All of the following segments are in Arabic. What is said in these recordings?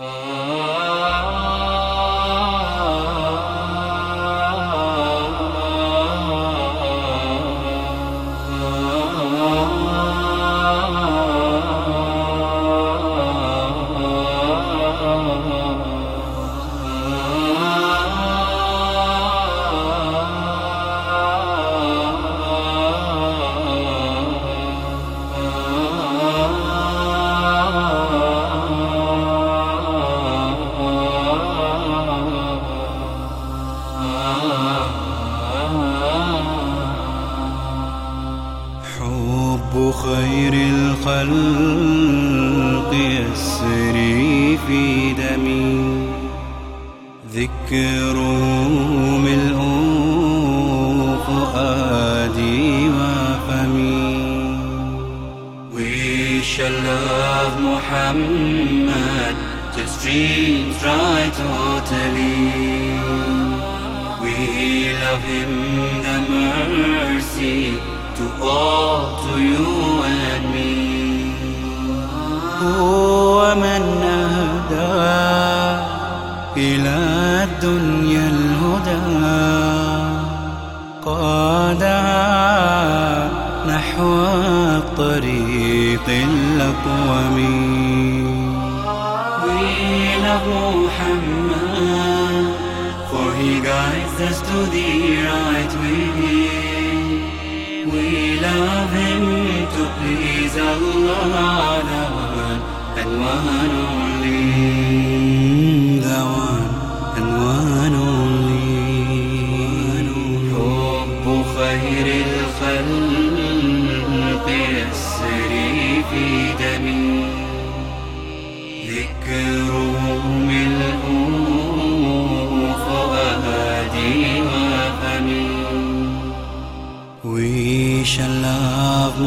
Uh... خير الخلق يسري في دمي ذكره ملء فؤادي وفمي We shall love Muhammad till streams dry totally We love him the mercy to all, to you and me. هو من أهدى إلى الدنيا الهدى قادها نحو الطريق الأقوم We love Muhammad For he guides us to the right way We love him to please Allah The one and one only The one and one only حب خير الخلق يسري في دمي ذكره ملء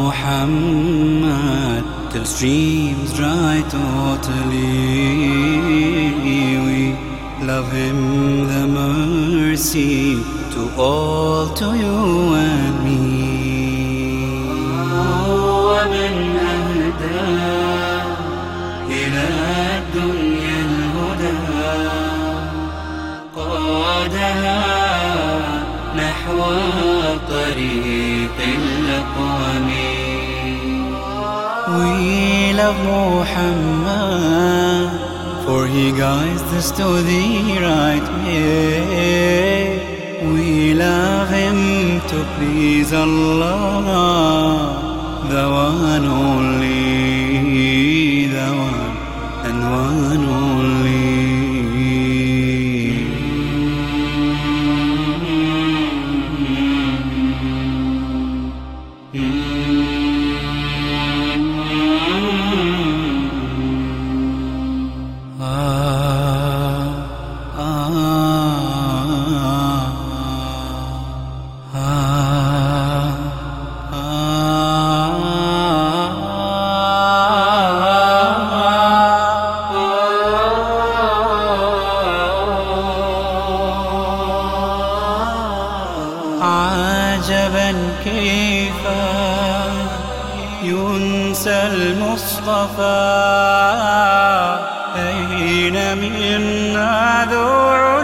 Muhammad till streams dry totally. We love him the mercy to all, to you and نحو طريق الأقوام We love Muhammad For he guides us to the right way We love him to please Allah The one only المصطفى أين منا ذو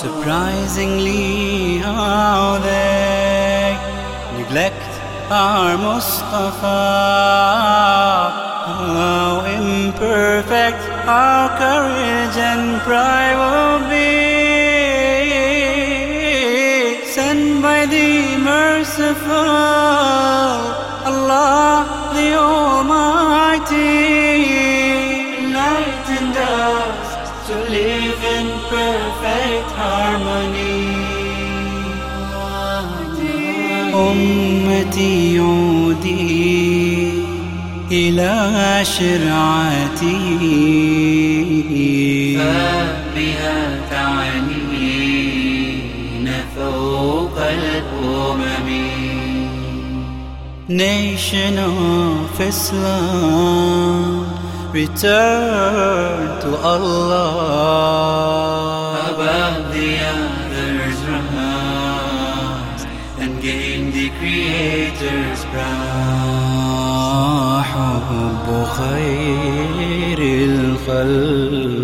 Surprisingly how they neglect our Mustafa. How imperfect our courage and pride will be. Sent by the merciful in perfect harmony. أمتي عودي إلى شرعتي. فبها تعلين فوق الأمم. nation of Islam return to Allah above the others rise and gain the Creator's prize حب خير الخلق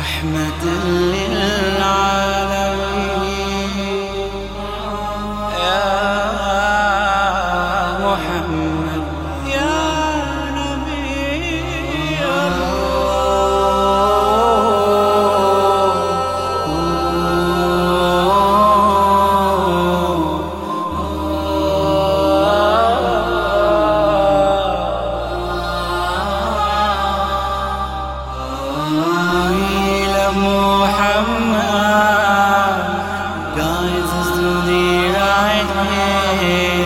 رحمة للعالمين. है